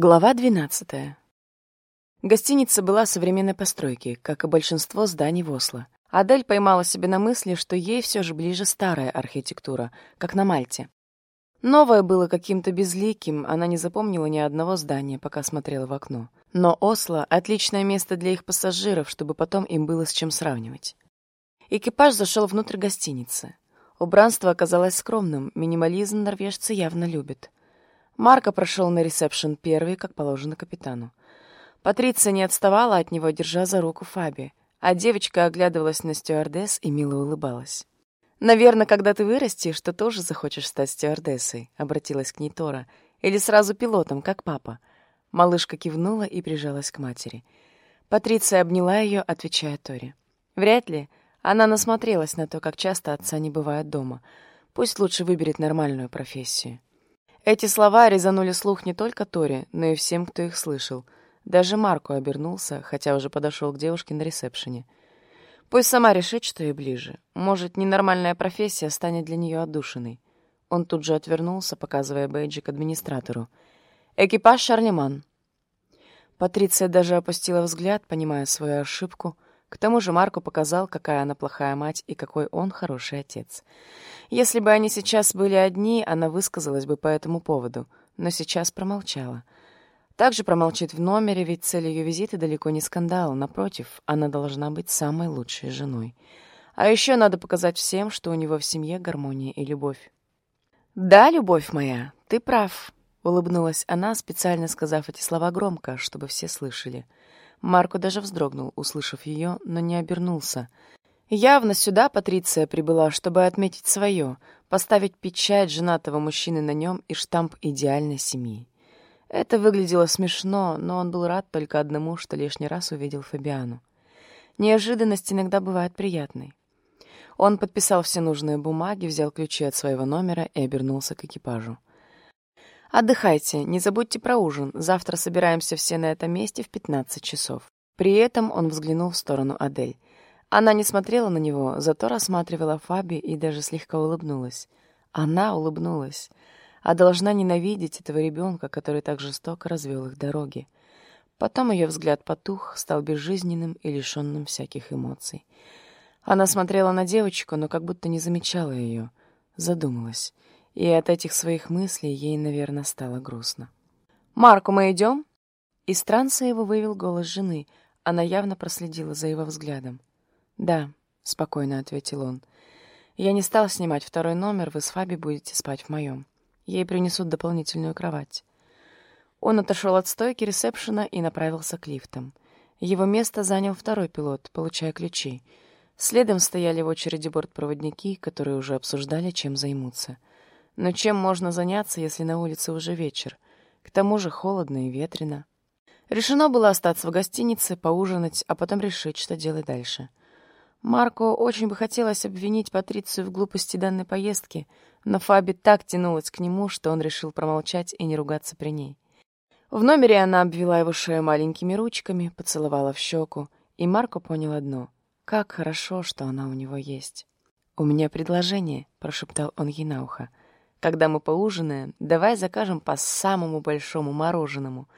Глава 12. Гостиница была современной постройки, как и большинство зданий в Осло. Адель поймала себя на мысли, что ей все же ближе старая архитектура, как на Мальте. Новое было каким-то безликим, она не запомнила ни одного здания, пока смотрела в окно. Но Осло — отличное место для их пассажиров, чтобы потом им было с чем сравнивать. Экипаж зашел внутрь гостиницы. Убранство оказалось скромным, минимализм норвежцы явно любят. Марко прошел на ресепшн первый, как положено капитану. Патриция не отставала от него, держа за руку Фаби, а девочка оглядывалась на стюардесс и мило улыбалась. «Наверное, когда ты вырастешь, то тоже захочешь стать стюардессой», — обратилась к ней Тора. «Или сразу пилотом, как папа». Малышка кивнула и прижалась к матери. Патриция обняла ее, отвечая Торе. «Вряд ли. Она насмотрелась на то, как часто отца не бывает дома. Пусть лучше выберет нормальную профессию». Эти слова резанули слух не только Тори, но и всем, кто их слышал. Даже Марку обернулся, хотя уже подошел к девушке на ресепшене. Пусть сама решит, что ей ближе. Может, ненормальная профессия станет для нее отдушиной. Он тут же отвернулся, показывая бейджик администратору. «Экипаж Шарлеман». Патриция даже опустила взгляд, понимая свою ошибку — к тому же Марко показал, какая она плохая мать и какой он хороший отец. Если бы они сейчас были одни, она высказалась бы по этому поводу, но сейчас промолчала. Также промолчит в номере, ведь цель ее визита далеко не скандал, напротив, она должна быть самой лучшей женой. А еще надо показать всем, что у него в семье гармония и любовь. «Да, любовь моя, ты прав», — улыбнулась она, специально сказав эти слова громко, чтобы все слышали. — Марко даже вздрогнул, услышав ее, но не обернулся. Явно сюда Патриция прибыла, чтобы отметить свое, поставить печать женатого мужчины на нем и штамп идеальной семьи. Это выглядело смешно, но он был рад только одному, что лишний раз увидел Фабиану. Неожиданность иногда бывает приятной. Он подписал все нужные бумаги, взял ключи от своего номера и обернулся к экипажу. Отдыхайте, не забудьте про ужин. Завтра собираемся все на этом месте в 15 часов. При этом он взглянул в сторону Адель. Она не смотрела на него, зато рассматривала Фаби и даже слегка улыбнулась. Она улыбнулась, а должна ненавидеть этого ребенка, который так жестоко развел их дороги. Потом ее взгляд потух, стал безжизненным и лишенным всяких эмоций. Она смотрела на девочку, но как будто не замечала ее. Задумалась и от этих своих мыслей ей, наверное, стало грустно. «Марку, мы идем?» Из транса его вывел голос жены. Она явно проследила за его взглядом. «Да», — спокойно ответил он. «Я не стал снимать второй номер, вы с Фаби будете спать в моем. Ей принесут дополнительную кровать». Он отошел от стойки ресепшена и направился к лифтам. Его место занял второй пилот, получая ключи. Следом стояли в очереди бортпроводники, которые уже обсуждали, чем займутся. Но чем можно заняться, если на улице уже вечер? К тому же холодно и ветрено. Решено было остаться в гостинице, поужинать, а потом решить, что делать дальше. Марко очень бы хотелось обвинить Патрицию в глупости данной поездки, но Фаби так тянулась к нему, что он решил промолчать и не ругаться при ней. В номере она обвела его шею маленькими ручками, поцеловала в щеку, и Марко понял одно — как хорошо, что она у него есть. «У меня предложение», — прошептал он ей на ухо. Когда мы поужинаем, давай закажем по самому большому мороженому».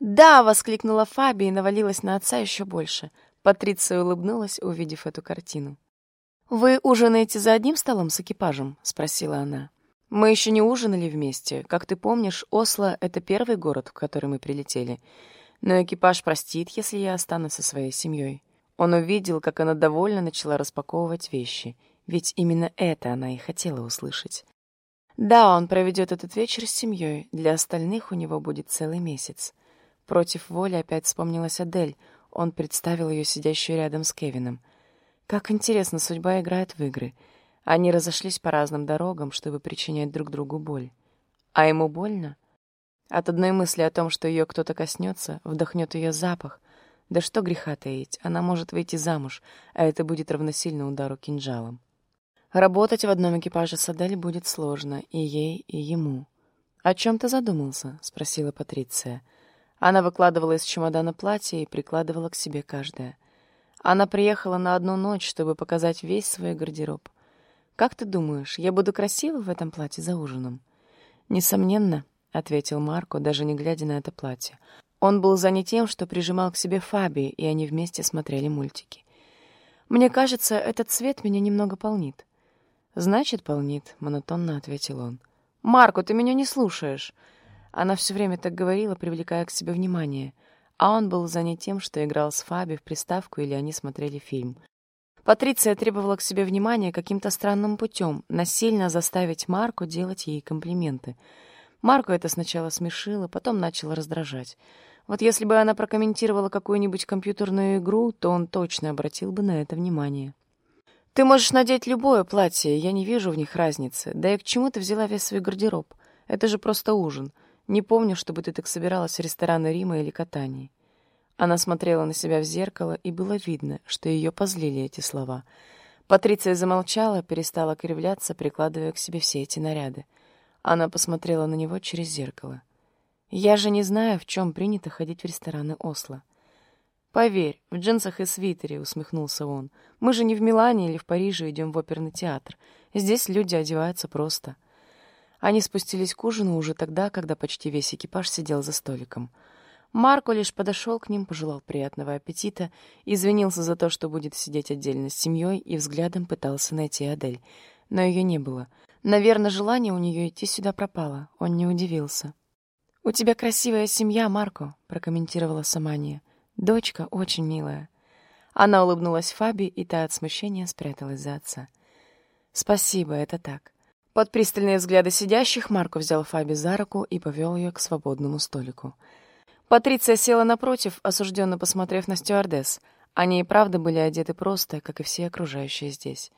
«Да!» — воскликнула Фаби и навалилась на отца еще больше. Патриция улыбнулась, увидев эту картину. «Вы ужинаете за одним столом с экипажем?» — спросила она. «Мы еще не ужинали вместе. Как ты помнишь, Осло — это первый город, в который мы прилетели. Но экипаж простит, если я останусь со своей семьей». Он увидел, как она довольно начала распаковывать вещи, ведь именно это она и хотела услышать. Да, он проведет этот вечер с семьей, для остальных у него будет целый месяц. Против воли опять вспомнилась Адель, он представил ее сидящую рядом с Кевином. Как интересно, судьба играет в игры. Они разошлись по разным дорогам, чтобы причинять друг другу боль. А ему больно? От одной мысли о том, что ее кто-то коснется, вдохнет ее запах. Да что греха таить, она может выйти замуж, а это будет равносильно удару кинжалом. Работать в одном экипаже с Адель будет сложно и ей, и ему. «О чем ты задумался?» — спросила Патриция. Она выкладывала из чемодана платье и прикладывала к себе каждое. Она приехала на одну ночь, чтобы показать весь свой гардероб. «Как ты думаешь, я буду красива в этом платье за ужином?» «Несомненно», — ответил Марко, даже не глядя на это платье. Он был занят тем, что прижимал к себе Фаби, и они вместе смотрели мультики. «Мне кажется, этот цвет меня немного полнит». «Значит, полнит», — монотонно ответил он. «Марко, ты меня не слушаешь!» Она все время так говорила, привлекая к себе внимание, а он был занят тем, что играл с Фаби в приставку или они смотрели фильм. Патриция требовала к себе внимания каким-то странным путем, насильно заставить Марку делать ей комплименты. Марку это сначала смешило, потом начало раздражать. Вот если бы она прокомментировала какую-нибудь компьютерную игру, то он точно обратил бы на это внимание. «Ты можешь надеть любое платье, я не вижу в них разницы. Да и к чему ты взяла весь свой гардероб? Это же просто ужин. Не помню, чтобы ты так собиралась в рестораны Рима или катании». Она смотрела на себя в зеркало, и было видно, что ее позлили эти слова. Патриция замолчала, перестала кривляться, прикладывая к себе все эти наряды. Она посмотрела на него через зеркало. «Я же не знаю, в чем принято ходить в рестораны Осло». «Поверь, в джинсах и свитере», — усмехнулся он. «Мы же не в Милане или в Париже идем в оперный театр. Здесь люди одеваются просто». Они спустились к ужину уже тогда, когда почти весь экипаж сидел за столиком. Марко лишь подошел к ним, пожелал приятного аппетита, извинился за то, что будет сидеть отдельно с семьей, и взглядом пытался найти Адель. Но ее не было. Наверное, желание у нее идти сюда пропало. Он не удивился. «У тебя красивая семья, Марко», — прокомментировала Самания. «Дочка очень милая». Она улыбнулась Фаби, и та от смущения спряталась за отца. «Спасибо, это так». Под пристальные взгляды сидящих Марко взял Фаби за руку и повел ее к свободному столику. Патриция села напротив, осужденно посмотрев на стюардесс. Они и правда были одеты просто, как и все окружающие здесь.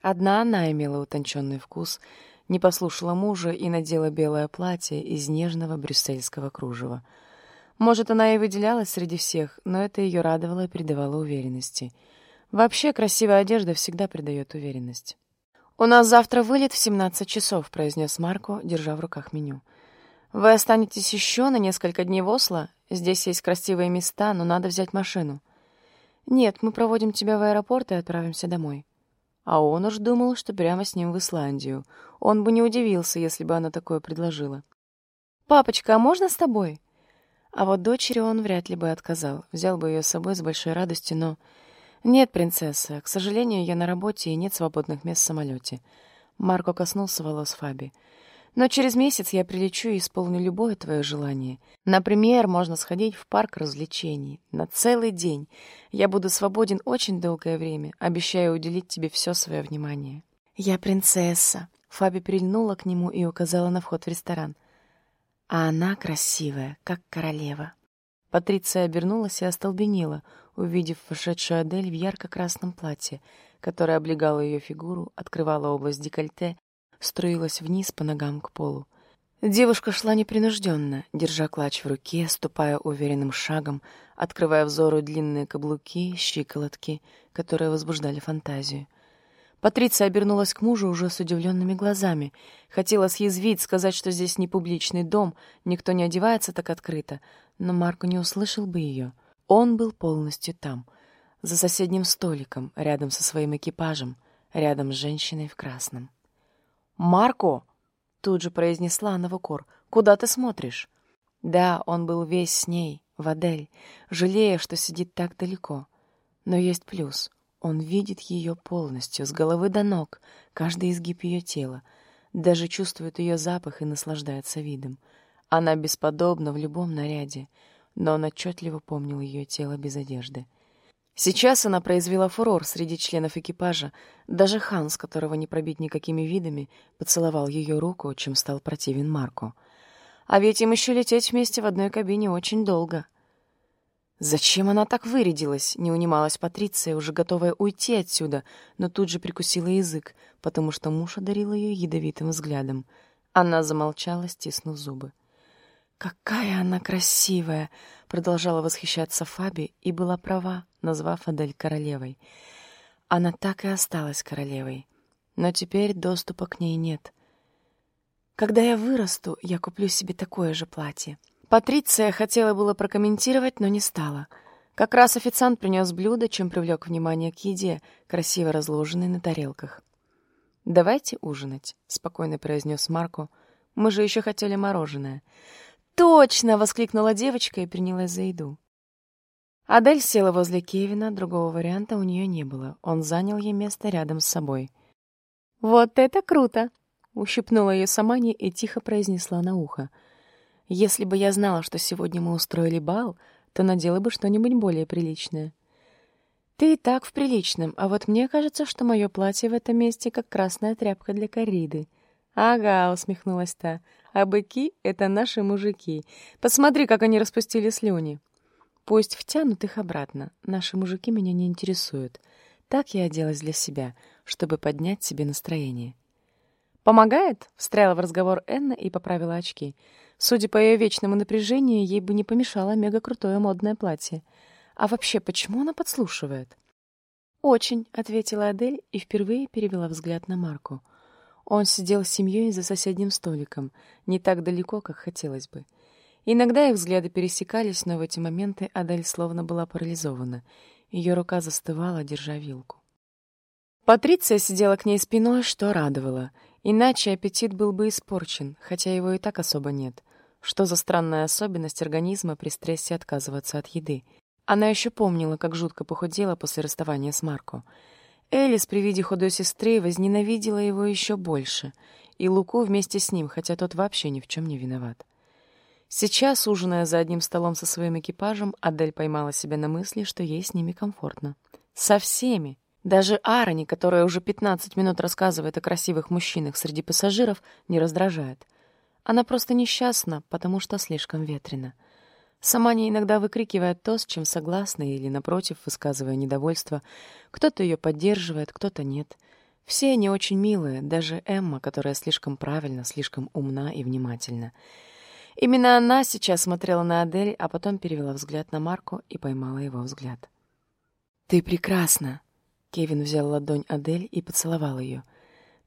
Одна она имела утонченный вкус, не послушала мужа и надела белое платье из нежного брюссельского кружева. Может, она и выделялась среди всех, но это ее радовало и придавало уверенности. Вообще, красивая одежда всегда придает уверенность. «У нас завтра вылет в 17 часов», — произнес Марко, держа в руках меню. Вы останетесь еще на несколько дней в Осло? Здесь есть красивые места, но надо взять машину. Нет, мы проводим тебя в аэропорт и отправимся домой. А он уж думал, что прямо с ним в Исландию. Он бы не удивился, если бы она такое предложила. «Папочка, а можно с тобой?» А вот дочери он вряд ли бы отказал. Взял бы ее с собой с большой радостью, но... «Нет, принцесса, к сожалению, я на работе и нет свободных мест в самолете». Марко коснулся волос Фаби. Но через месяц я прилечу и исполню любое твое желание. Например, можно сходить в парк развлечений. На целый день. Я буду свободен очень долгое время. Обещаю уделить тебе все свое внимание. Я принцесса. Фаби прильнула к нему и указала на вход в ресторан. А она красивая, как королева. Патриция обернулась и остолбенела, увидев вошедшую Адель в ярко-красном платье, которое облегало ее фигуру, открывало область декольте струилась вниз по ногам к полу. Девушка шла непринужденно, держа клатч в руке, ступая уверенным шагом, открывая взору длинные каблуки, щиколотки, которые возбуждали фантазию. Патриция обернулась к мужу уже с удивленными глазами. Хотела съязвить, сказать, что здесь не публичный дом, никто не одевается так открыто, но Марко не услышал бы ее. Он был полностью там, за соседним столиком, рядом со своим экипажем, рядом с женщиной в красном. «Марко!» — тут же произнесла она в укор. «Куда ты смотришь?» Да, он был весь с ней, в Адель, жалея, что сидит так далеко. Но есть плюс. Он видит ее полностью, с головы до ног, каждый изгиб ее тела, даже чувствует ее запах и наслаждается видом. Она бесподобна в любом наряде, но он отчетливо помнил ее тело без одежды — Сейчас она произвела фурор среди членов экипажа. Даже Ханс, которого не пробить никакими видами, поцеловал ее руку, чем стал противен Марку. А ведь им еще лететь вместе в одной кабине очень долго. Зачем она так вырядилась? Не унималась Патриция, уже готовая уйти отсюда, но тут же прикусила язык, потому что муж одарил ее ядовитым взглядом. Она замолчала, стиснув зубы. «Какая она красивая!» — продолжала восхищаться Фаби и была права, назвав Адель королевой. Она так и осталась королевой, но теперь доступа к ней нет. «Когда я вырасту, я куплю себе такое же платье». Патриция хотела было прокомментировать, но не стала. Как раз официант принес блюдо, чем привлек внимание к еде, красиво разложенной на тарелках. «Давайте ужинать», — спокойно произнес Марко, — Мы же еще хотели мороженое». «Точно!» — воскликнула девочка и принялась за еду. Адель села возле Кевина, другого варианта у нее не было. Он занял ей место рядом с собой. «Вот это круто!» — ущипнула ее Самани и тихо произнесла на ухо. «Если бы я знала, что сегодня мы устроили бал, то надела бы что-нибудь более приличное». «Ты и так в приличном, а вот мне кажется, что мое платье в этом месте как красная тряпка для корриды». «Ага», — усмехнулась та, — «а быки — это наши мужики. Посмотри, как они распустили слюни». Пусть втянут их обратно. Наши мужики меня не интересуют. Так я оделась для себя, чтобы поднять себе настроение. «Помогает?» — встряла в разговор Энна и поправила очки. Судя по ее вечному напряжению, ей бы не помешало мега-крутое модное платье. А вообще, почему она подслушивает? «Очень», — ответила Адель и впервые перевела взгляд на Марку. Он сидел с семьей за соседним столиком, не так далеко, как хотелось бы. Иногда их взгляды пересекались, но в эти моменты Адель словно была парализована. Ее рука застывала, держа вилку. Патриция сидела к ней спиной, что радовало. Иначе аппетит был бы испорчен, хотя его и так особо нет. Что за странная особенность организма при стрессе отказываться от еды? Она еще помнила, как жутко похудела после расставания с Марко. Элис при виде худой сестры возненавидела его еще больше, и Луку вместе с ним, хотя тот вообще ни в чем не виноват. Сейчас, ужиная за одним столом со своим экипажем, Адель поймала себя на мысли, что ей с ними комфортно. Со всеми. Даже Арони, которая уже 15 минут рассказывает о красивых мужчинах среди пассажиров, не раздражает. Она просто несчастна, потому что слишком ветрено. Сама не иногда выкрикивает то, с чем согласна, или, напротив, высказывая недовольство. Кто-то ее поддерживает, кто-то нет. Все они очень милые, даже Эмма, которая слишком правильна, слишком умна и внимательна. Именно она сейчас смотрела на Адель, а потом перевела взгляд на Марку и поймала его взгляд. «Ты прекрасна!» Кевин взял ладонь Адель и поцеловал ее.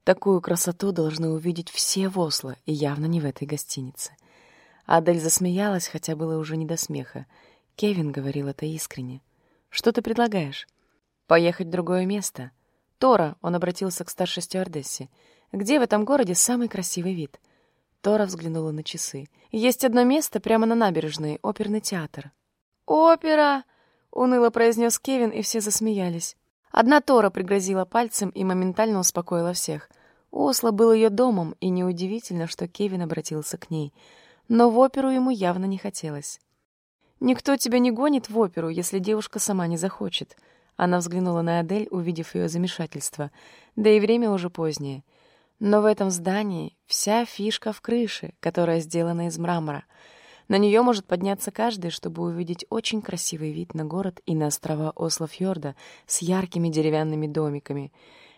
Такую красоту должны увидеть все в Осло, и явно не в этой гостинице. Адель засмеялась, хотя было уже не до смеха. Кевин говорил это искренне. «Что ты предлагаешь?» «Поехать в другое место». «Тора», — он обратился к старшей стюардессе, — «где в этом городе самый красивый вид?» Тора взглянула на часы. «Есть одно место прямо на набережной, оперный театр». «Опера!» — уныло произнес Кевин, и все засмеялись. Одна Тора пригрозила пальцем и моментально успокоила всех. Осло был ее домом, и неудивительно, что Кевин обратился к ней. Но в оперу ему явно не хотелось. «Никто тебя не гонит в оперу, если девушка сама не захочет». Она взглянула на Адель, увидев ее замешательство. Да и время уже позднее. Но в этом здании вся фишка в крыше, которая сделана из мрамора. На нее может подняться каждый, чтобы увидеть очень красивый вид на город и на острова Ослофьорда с яркими деревянными домиками.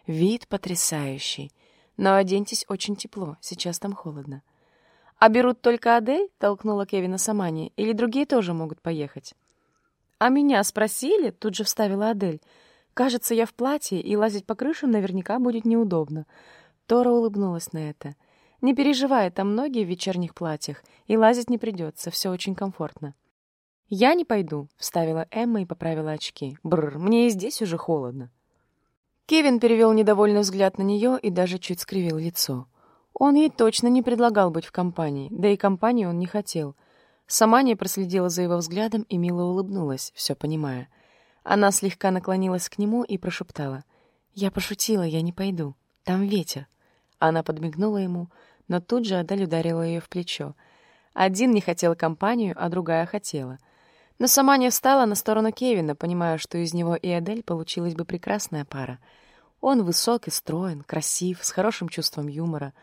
Вид потрясающий. Но оденьтесь очень тепло, сейчас там холодно. «А берут только Адель?» — толкнула Кевина Самани. «Или другие тоже могут поехать?» «А меня спросили?» — тут же вставила Адель. «Кажется, я в платье, и лазить по крышам наверняка будет неудобно. Тора улыбнулась на это. «Не переживай, там многие в вечерних платьях, и лазить не придется, все очень комфортно». «Я не пойду», — вставила Эмма и поправила очки. «Бррр, мне и здесь уже холодно». Кевин перевел недовольный взгляд на нее и даже чуть скривил лицо. Он ей точно не предлагал быть в компании, да и компании он не хотел. Сама не проследила за его взглядом и мило улыбнулась, все понимая. Она слегка наклонилась к нему и прошептала. «Я пошутила, я не пойду. Там ветер». Она подмигнула ему, но тут же Адель ударила ее в плечо. Один не хотел компанию, а другая хотела. Но сама не встала на сторону Кевина, понимая, что из него и Адель получилась бы прекрасная пара. Он высок и строен, красив, с хорошим чувством юмора.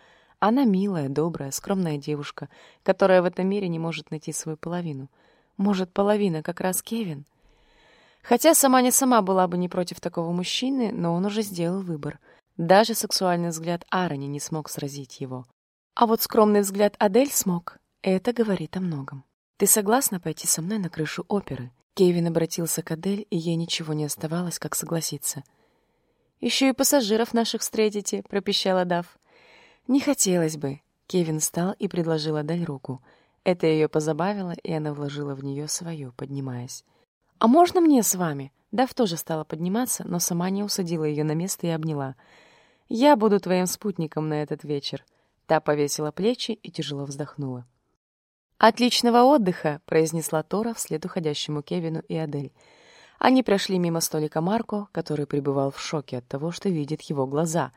Она милая, добрая, скромная девушка, которая в этом мире не может найти свою половину. Может, половина как раз Кевин? Хотя сама не сама была бы не против такого мужчины, но он уже сделал выбор — даже сексуальный взгляд Арони не смог сразить его. А вот скромный взгляд Адель смог. Это говорит о многом. «Ты согласна пойти со мной на крышу оперы?» Кевин обратился к Адель, и ей ничего не оставалось, как согласиться. «Еще и пассажиров наших встретите», — пропищала Дав. «Не хотелось бы». Кевин встал и предложил Адель руку. Это ее позабавило, и она вложила в нее свою, поднимаясь. «А можно мне с вами?» Дав тоже стала подниматься, но сама не усадила ее на место и обняла. «Я буду твоим спутником на этот вечер». Та повесила плечи и тяжело вздохнула. «Отличного отдыха!» — произнесла Тора вслед уходящему Кевину и Адель. Они прошли мимо столика Марко, который пребывал в шоке от того, что видит его глаза.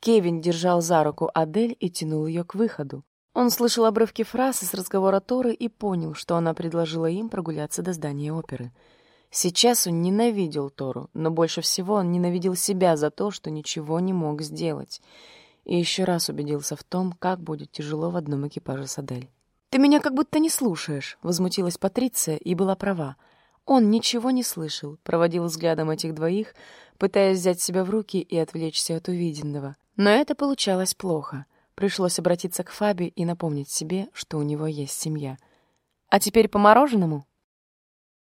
Кевин держал за руку Адель и тянул ее к выходу. Он слышал обрывки фраз из разговора Торы и понял, что она предложила им прогуляться до здания оперы. Сейчас он ненавидел Тору, но больше всего он ненавидел себя за то, что ничего не мог сделать. И еще раз убедился в том, как будет тяжело в одном экипаже с Адель. «Ты меня как будто не слушаешь», — возмутилась Патриция и была права. Он ничего не слышал, проводил взглядом этих двоих, пытаясь взять себя в руки и отвлечься от увиденного. Но это получалось плохо. Пришлось обратиться к Фаби и напомнить себе, что у него есть семья. «А теперь по мороженому?»